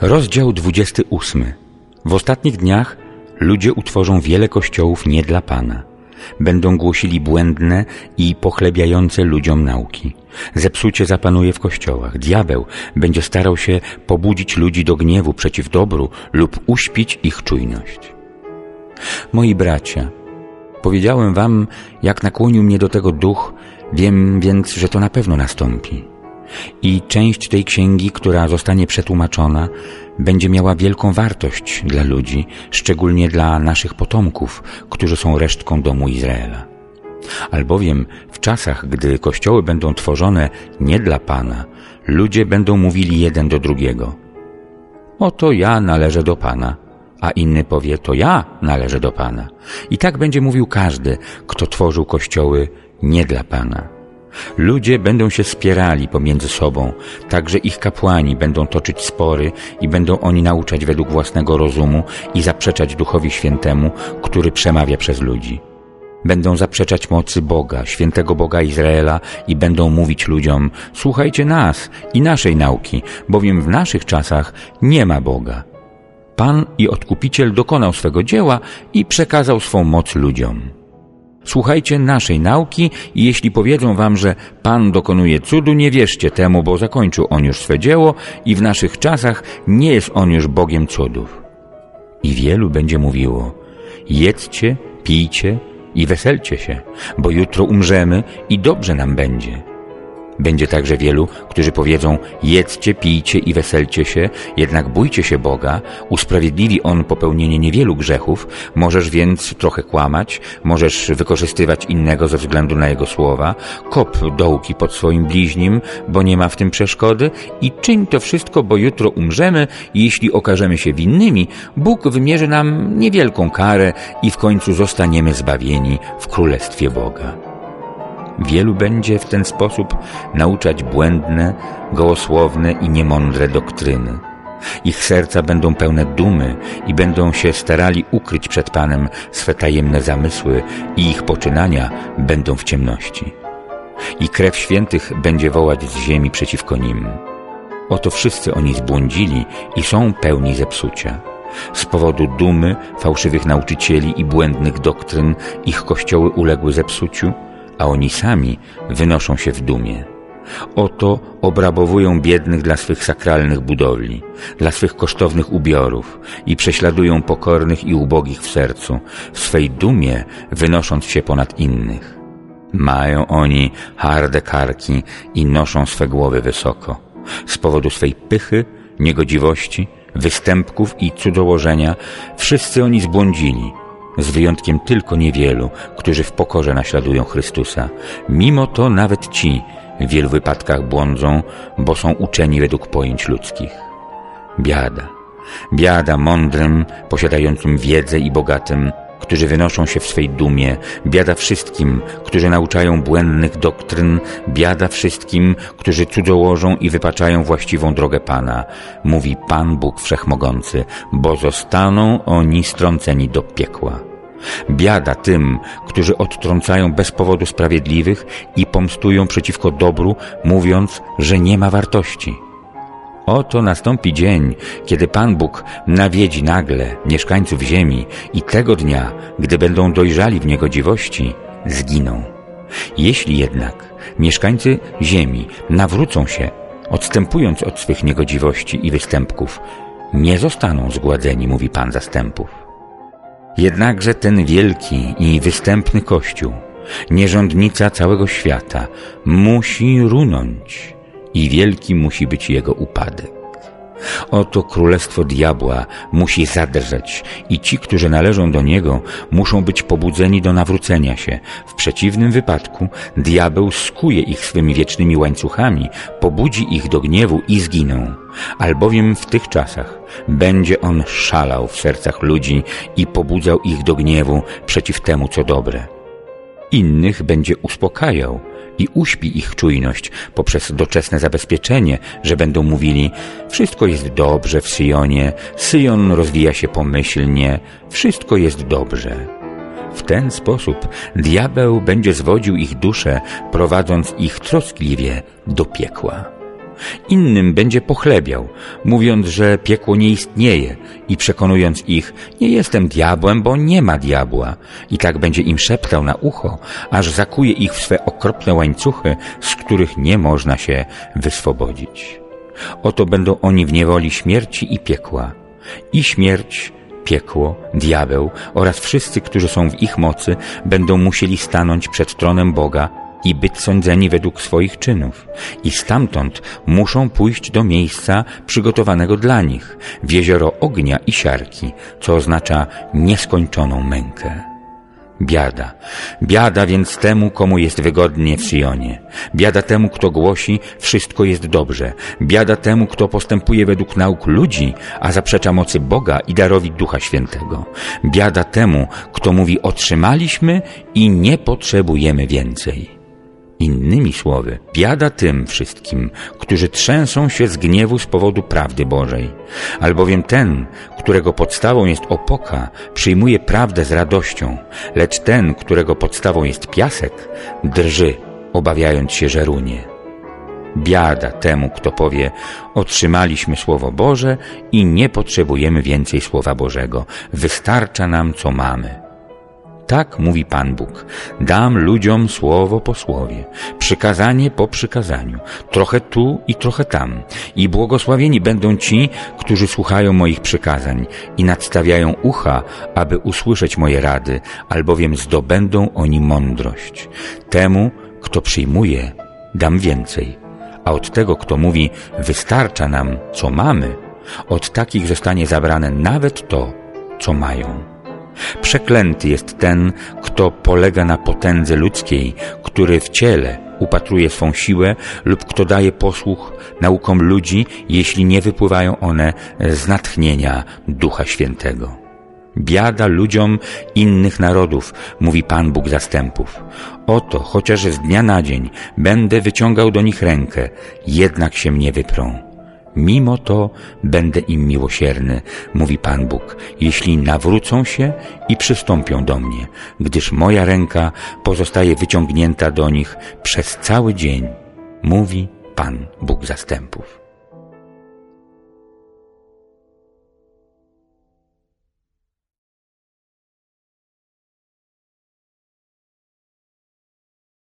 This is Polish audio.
Rozdział 28. W ostatnich dniach ludzie utworzą wiele kościołów nie dla Pana. Będą głosili błędne i pochlebiające ludziom nauki. Zepsucie zapanuje w kościołach. Diabeł będzie starał się pobudzić ludzi do gniewu przeciw dobru lub uśpić ich czujność. Moi bracia, powiedziałem wam, jak nakłonił mnie do tego duch, wiem więc, że to na pewno nastąpi. I część tej księgi, która zostanie przetłumaczona, będzie miała wielką wartość dla ludzi, szczególnie dla naszych potomków, którzy są resztką domu Izraela. Albowiem w czasach, gdy kościoły będą tworzone nie dla Pana, ludzie będą mówili jeden do drugiego. Oto ja należę do Pana, a inny powie, to ja należę do Pana. I tak będzie mówił każdy, kto tworzył kościoły nie dla Pana. Ludzie będą się spierali pomiędzy sobą, także ich kapłani będą toczyć spory i będą oni nauczać według własnego rozumu i zaprzeczać Duchowi Świętemu, który przemawia przez ludzi. Będą zaprzeczać mocy Boga, świętego Boga Izraela i będą mówić ludziom, słuchajcie nas i naszej nauki, bowiem w naszych czasach nie ma Boga. Pan i Odkupiciel dokonał swego dzieła i przekazał swą moc ludziom. Słuchajcie naszej nauki i jeśli powiedzą wam, że Pan dokonuje cudu, nie wierzcie temu, bo zakończył On już swe dzieło i w naszych czasach nie jest On już Bogiem cudów. I wielu będzie mówiło, jedzcie, pijcie i weselcie się, bo jutro umrzemy i dobrze nam będzie. Będzie także wielu, którzy powiedzą, jedzcie, pijcie i weselcie się, jednak bójcie się Boga, usprawiedliwi On popełnienie niewielu grzechów, możesz więc trochę kłamać, możesz wykorzystywać innego ze względu na Jego słowa, kop dołki pod swoim bliźnim, bo nie ma w tym przeszkody. I czyń to wszystko, bo jutro umrzemy. I jeśli okażemy się winnymi, Bóg wymierzy nam niewielką karę i w końcu zostaniemy zbawieni w Królestwie Boga. Wielu będzie w ten sposób nauczać błędne, gołosłowne i niemądre doktryny. Ich serca będą pełne dumy i będą się starali ukryć przed Panem swe tajemne zamysły i ich poczynania będą w ciemności. I krew świętych będzie wołać z ziemi przeciwko nim. Oto wszyscy oni zbłądzili i są pełni zepsucia. Z powodu dumy, fałszywych nauczycieli i błędnych doktryn ich kościoły uległy zepsuciu, a oni sami wynoszą się w dumie. Oto obrabowują biednych dla swych sakralnych budowli, dla swych kosztownych ubiorów i prześladują pokornych i ubogich w sercu, w swej dumie wynosząc się ponad innych. Mają oni harde karki i noszą swe głowy wysoko. Z powodu swej pychy, niegodziwości, występków i cudzołożenia wszyscy oni zbłądzili – z wyjątkiem tylko niewielu, którzy w pokorze naśladują Chrystusa. Mimo to nawet ci w wielu wypadkach błądzą, bo są uczeni według pojęć ludzkich. Biada, biada mądrym, posiadającym wiedzę i bogatym, którzy wynoszą się w swej dumie, biada wszystkim, którzy nauczają błędnych doktryn, biada wszystkim, którzy cudzołożą i wypaczają właściwą drogę Pana, mówi Pan Bóg Wszechmogący, bo zostaną oni strąceni do piekła. Biada tym, którzy odtrącają bez powodu sprawiedliwych i pomstują przeciwko dobru, mówiąc, że nie ma wartości. Oto nastąpi dzień, kiedy Pan Bóg nawiedzi nagle mieszkańców ziemi i tego dnia, gdy będą dojrzali w niegodziwości, zginą. Jeśli jednak mieszkańcy ziemi nawrócą się, odstępując od swych niegodziwości i występków, nie zostaną zgładzeni, mówi Pan zastępów. Jednakże ten wielki i występny Kościół, nierządnica całego świata, musi runąć i wielki musi być jego upadek. Oto królestwo diabła musi zadrżeć i ci, którzy należą do niego, muszą być pobudzeni do nawrócenia się. W przeciwnym wypadku diabeł skuje ich swymi wiecznymi łańcuchami, pobudzi ich do gniewu i zginą. Albowiem w tych czasach będzie on szalał w sercach ludzi i pobudzał ich do gniewu przeciw temu, co dobre. Innych będzie uspokajał, i uśpi ich czujność poprzez doczesne zabezpieczenie, że będą mówili wszystko jest dobrze w Syjonie, Syjon rozwija się pomyślnie, wszystko jest dobrze. W ten sposób diabeł będzie zwodził ich duszę, prowadząc ich troskliwie do piekła. Innym będzie pochlebiał, mówiąc, że piekło nie istnieje i przekonując ich, nie jestem diabłem, bo nie ma diabła. I tak będzie im szeptał na ucho, aż zakuje ich w swe okropne łańcuchy, z których nie można się wyswobodzić. Oto będą oni w niewoli śmierci i piekła. I śmierć piekło, diabeł oraz wszyscy, którzy są w ich mocy, będą musieli stanąć przed tronem Boga i być sądzeni według swoich czynów. I stamtąd muszą pójść do miejsca przygotowanego dla nich, w jezioro ognia i siarki, co oznacza nieskończoną mękę. Biada. Biada więc temu, komu jest wygodnie w Sionie. Biada temu, kto głosi, wszystko jest dobrze. Biada temu, kto postępuje według nauk ludzi, a zaprzecza mocy Boga i darowi Ducha Świętego. Biada temu, kto mówi otrzymaliśmy i nie potrzebujemy więcej. Innymi słowy, biada tym wszystkim, którzy trzęsą się z gniewu z powodu prawdy Bożej. Albowiem ten, którego podstawą jest opoka, przyjmuje prawdę z radością, lecz ten, którego podstawą jest piasek, drży, obawiając się, że runie. Biada temu, kto powie, otrzymaliśmy Słowo Boże i nie potrzebujemy więcej Słowa Bożego. Wystarcza nam, co mamy. Tak mówi Pan Bóg. Dam ludziom słowo po słowie, przykazanie po przykazaniu, trochę tu i trochę tam. I błogosławieni będą ci, którzy słuchają moich przykazań i nadstawiają ucha, aby usłyszeć moje rady, albowiem zdobędą oni mądrość. Temu, kto przyjmuje, dam więcej. A od tego, kto mówi, wystarcza nam, co mamy, od takich zostanie zabrane nawet to, co mają. Przeklęty jest ten, kto polega na potędze ludzkiej, który w ciele upatruje swą siłę lub kto daje posłuch naukom ludzi, jeśli nie wypływają one z natchnienia Ducha Świętego. Biada ludziom innych narodów, mówi Pan Bóg zastępów. Oto, chociaż z dnia na dzień będę wyciągał do nich rękę, jednak się mnie wyprą. Mimo to będę im miłosierny, mówi Pan Bóg, jeśli nawrócą się i przystąpią do mnie, gdyż moja ręka pozostaje wyciągnięta do nich przez cały dzień, mówi Pan Bóg zastępów.